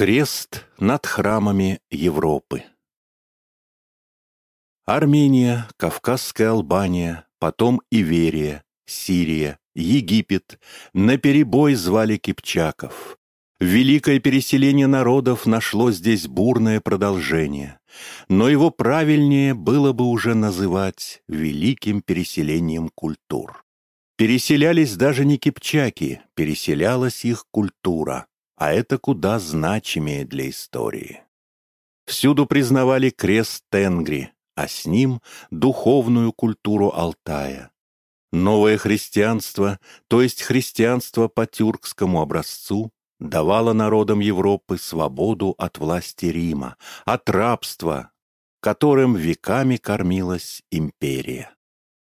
Крест над храмами Европы Армения, Кавказская Албания, потом Иверия, Сирия, Египет наперебой звали кипчаков. Великое переселение народов нашло здесь бурное продолжение, но его правильнее было бы уже называть великим переселением культур. Переселялись даже не кипчаки, переселялась их культура, а это куда значимее для истории. Всюду признавали крест Тенгри, а с ним духовную культуру Алтая. Новое христианство, то есть христианство по тюркскому образцу, давала народам Европы свободу от власти Рима, от рабства, которым веками кормилась империя.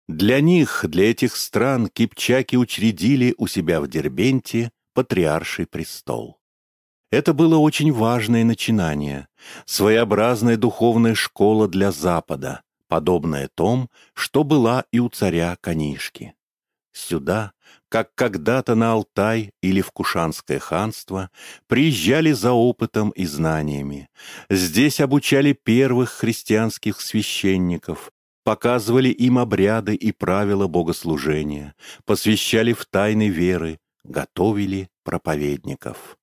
Для них, для этих стран, кипчаки учредили у себя в Дербенте патриарший престол. Это было очень важное начинание, своеобразная духовная школа для Запада, подобная том, что была и у царя Канишки. Сюда как когда-то на Алтай или в Кушанское ханство, приезжали за опытом и знаниями. Здесь обучали первых христианских священников, показывали им обряды и правила богослужения, посвящали в тайны веры, готовили проповедников.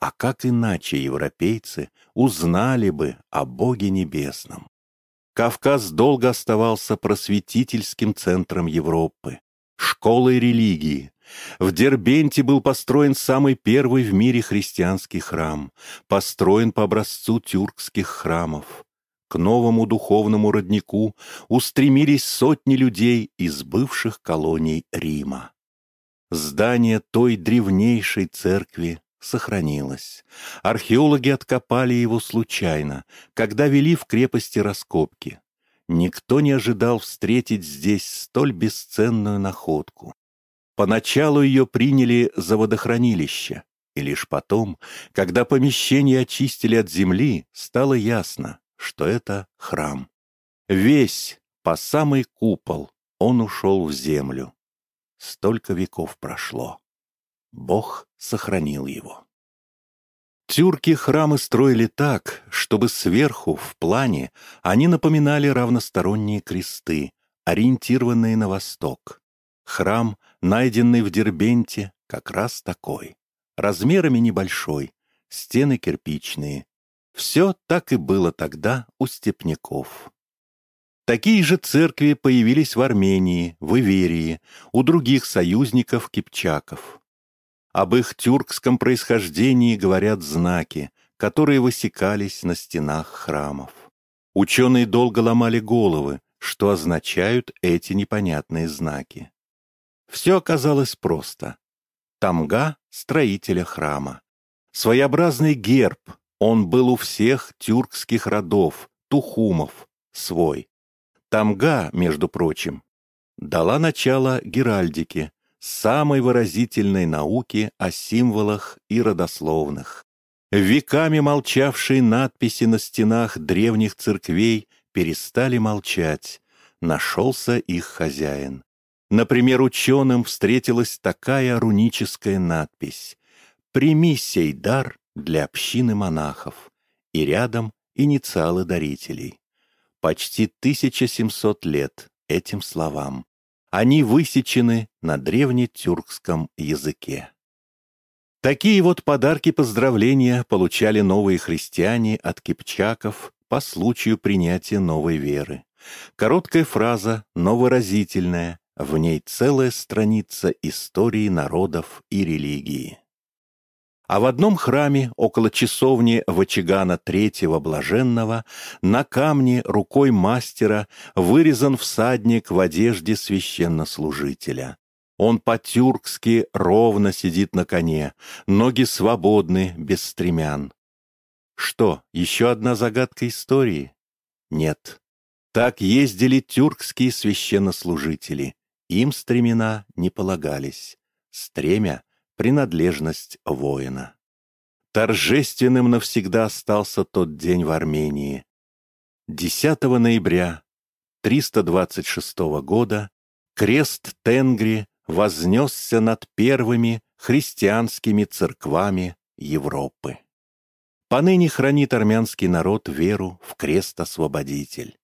А как иначе европейцы узнали бы о Боге Небесном? Кавказ долго оставался просветительским центром Европы, школой религии. В Дербенте был построен самый первый в мире христианский храм, построен по образцу тюркских храмов. К новому духовному роднику устремились сотни людей из бывших колоний Рима. Здание той древнейшей церкви сохранилось. Археологи откопали его случайно, когда вели в крепости раскопки. Никто не ожидал встретить здесь столь бесценную находку. Поначалу ее приняли за водохранилище, и лишь потом, когда помещение очистили от земли, стало ясно, что это храм. Весь, по самый купол, он ушел в землю. Столько веков прошло. Бог сохранил его. Тюрки храмы строили так, чтобы сверху, в плане, они напоминали равносторонние кресты, ориентированные на восток. Храм, найденный в Дербенте, как раз такой. Размерами небольшой, стены кирпичные. Все так и было тогда у степняков. Такие же церкви появились в Армении, в Иверии, у других союзников кипчаков. Об их тюркском происхождении говорят знаки, которые высекались на стенах храмов. Ученые долго ломали головы, что означают эти непонятные знаки. Все оказалось просто. Тамга — строителя храма. Своеобразный герб, он был у всех тюркских родов, тухумов, свой. Тамга, между прочим, дала начало геральдике, самой выразительной науки о символах и родословных. Веками молчавшие надписи на стенах древних церквей перестали молчать, нашелся их хозяин. Например, ученым встретилась такая руническая надпись «Прими сей дар для общины монахов» и рядом инициалы дарителей. Почти 1700 лет этим словам. Они высечены на древнетюркском языке. Такие вот подарки поздравления получали новые христиане от кипчаков по случаю принятия новой веры. Короткая фраза, но выразительная, в ней целая страница истории народов и религии. А в одном храме, около часовни Вачигана Третьего Блаженного, на камне рукой мастера вырезан всадник в одежде священнослужителя. Он по-тюркски ровно сидит на коне, ноги свободны, без стремян. Что, еще одна загадка истории? Нет. Так ездили тюркские священнослужители. Им стремена не полагались. Стремя принадлежность воина. Торжественным навсегда остался тот день в Армении. 10 ноября 326 года крест Тенгри вознесся над первыми христианскими церквами Европы. поныне хранит армянский народ веру в крест-освободитель.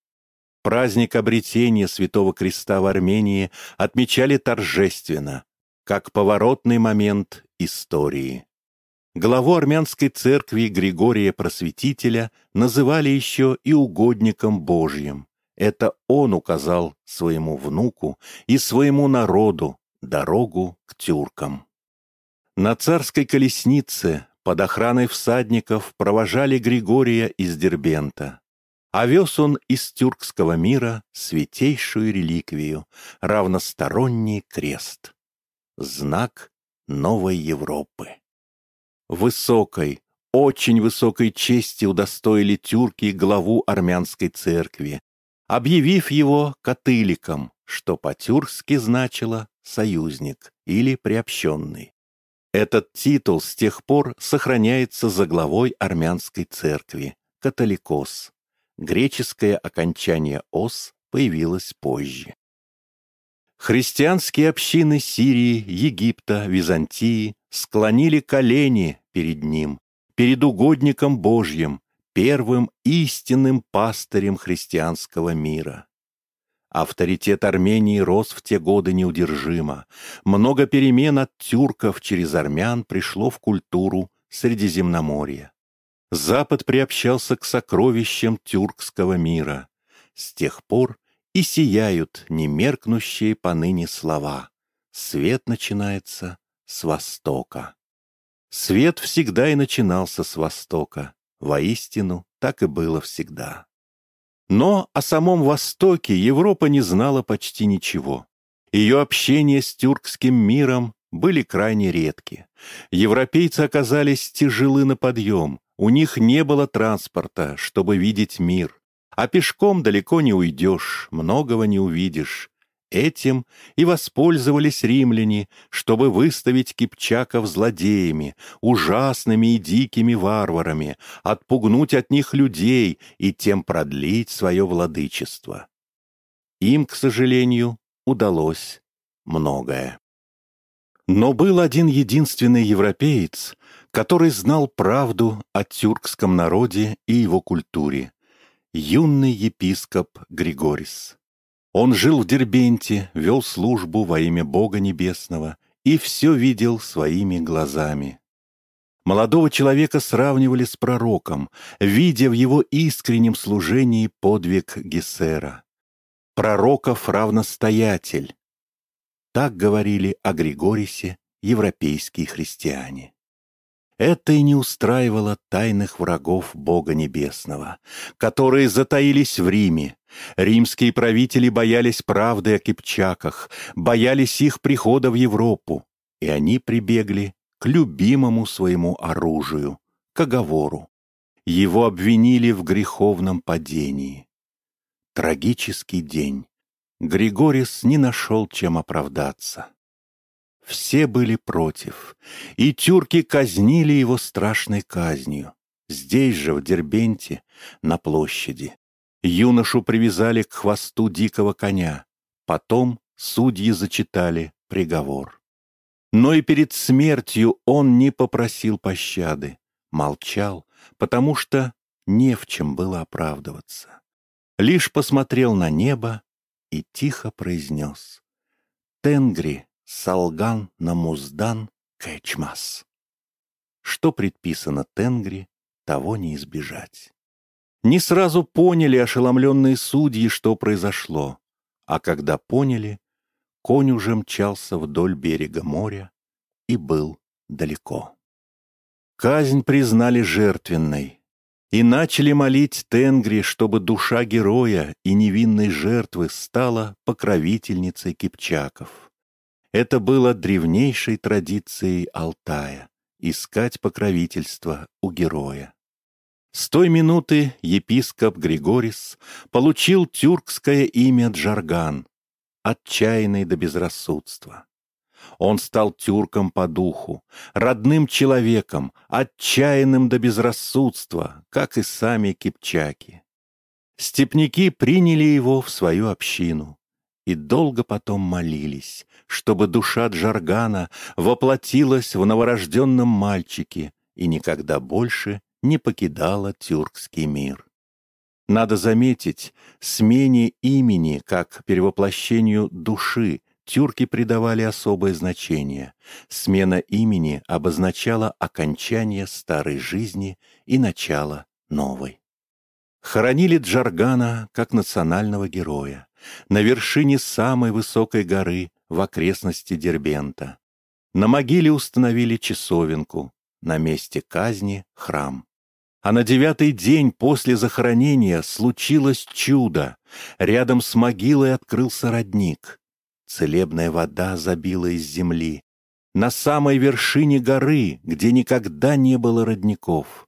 Праздник обретения Святого Креста в Армении отмечали торжественно, как поворотный момент истории. Главу армянской церкви Григория Просветителя называли еще и угодником Божьим. Это он указал своему внуку и своему народу дорогу к тюркам. На царской колеснице под охраной всадников провожали Григория из Дербента. А вез он из тюркского мира святейшую реликвию, равносторонний крест. Знак новой Европы. Высокой, очень высокой чести удостоили тюрки главу армянской церкви, объявив его катыликом, что по-тюркски значило «союзник» или «приобщенный». Этот титул с тех пор сохраняется за главой армянской церкви – католикос. Греческое окончание «ос» появилось позже. Христианские общины Сирии, Египта, Византии склонили колени перед ним, перед угодником Божьим, первым истинным пастырем христианского мира. Авторитет Армении рос в те годы неудержимо. Много перемен от тюрков через армян пришло в культуру Средиземноморья. Запад приобщался к сокровищам тюркского мира. С тех пор и сияют немеркнущие поныне слова. Свет начинается с востока. Свет всегда и начинался с востока. Воистину, так и было всегда. Но о самом Востоке Европа не знала почти ничего. Ее общение с тюркским миром были крайне редки. Европейцы оказались тяжелы на подъем, у них не было транспорта, чтобы видеть мир. А пешком далеко не уйдешь, многого не увидишь. Этим и воспользовались римляне, чтобы выставить кипчаков злодеями, ужасными и дикими варварами, отпугнуть от них людей и тем продлить свое владычество. Им, к сожалению, удалось многое. Но был один единственный европеец, который знал правду о тюркском народе и его культуре юный епископ Григорис. Он жил в Дербенте, вел службу во имя Бога Небесного и все видел своими глазами. Молодого человека сравнивали с пророком, видя в его искреннем служении подвиг Гессера. Пророков равностоятель. Так говорили о Григорисе европейские христиане. Это и не устраивало тайных врагов Бога Небесного, которые затаились в Риме. Римские правители боялись правды о кипчаках, боялись их прихода в Европу, и они прибегли к любимому своему оружию, к оговору. Его обвинили в греховном падении. Трагический день. Григорис не нашел, чем оправдаться. Все были против, и тюрки казнили его страшной казнью. Здесь же, в Дербенте, на площади. Юношу привязали к хвосту дикого коня. Потом судьи зачитали приговор. Но и перед смертью он не попросил пощады. Молчал, потому что не в чем было оправдываться. Лишь посмотрел на небо и тихо произнес. «Тенгри, Салган намуздан кэчмас. Что предписано Тенгри, того не избежать. Не сразу поняли ошеломленные судьи, что произошло, а когда поняли, конь уже мчался вдоль берега моря и был далеко. Казнь признали жертвенной и начали молить Тенгри, чтобы душа героя и невинной жертвы стала покровительницей кипчаков. Это было древнейшей традицией Алтая — искать покровительство у героя. С той минуты епископ Григорис получил тюркское имя Джарган, отчаянный до безрассудства. Он стал тюрком по духу, родным человеком, отчаянным до безрассудства, как и сами кипчаки. Степняки приняли его в свою общину и долго потом молились, чтобы душа Джаргана воплотилась в новорожденном мальчике и никогда больше не покидала тюркский мир. Надо заметить, смене имени как перевоплощению души тюрки придавали особое значение. Смена имени обозначала окончание старой жизни и начало новой. Хоронили Джаргана как национального героя на вершине самой высокой горы в окрестности Дербента. На могиле установили часовенку, на месте казни — храм. А на девятый день после захоронения случилось чудо. Рядом с могилой открылся родник. Целебная вода забила из земли. На самой вершине горы, где никогда не было родников.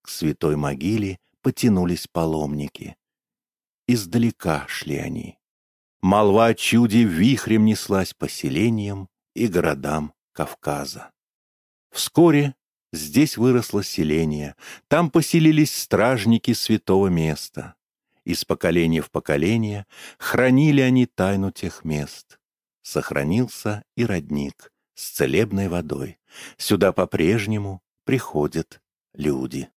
К святой могиле потянулись паломники. Издалека шли они. Молва о чуде вихрем неслась поселениям и городам Кавказа. Вскоре здесь выросло селение, там поселились стражники святого места. Из поколения в поколение хранили они тайну тех мест. Сохранился и родник с целебной водой. Сюда по-прежнему приходят люди.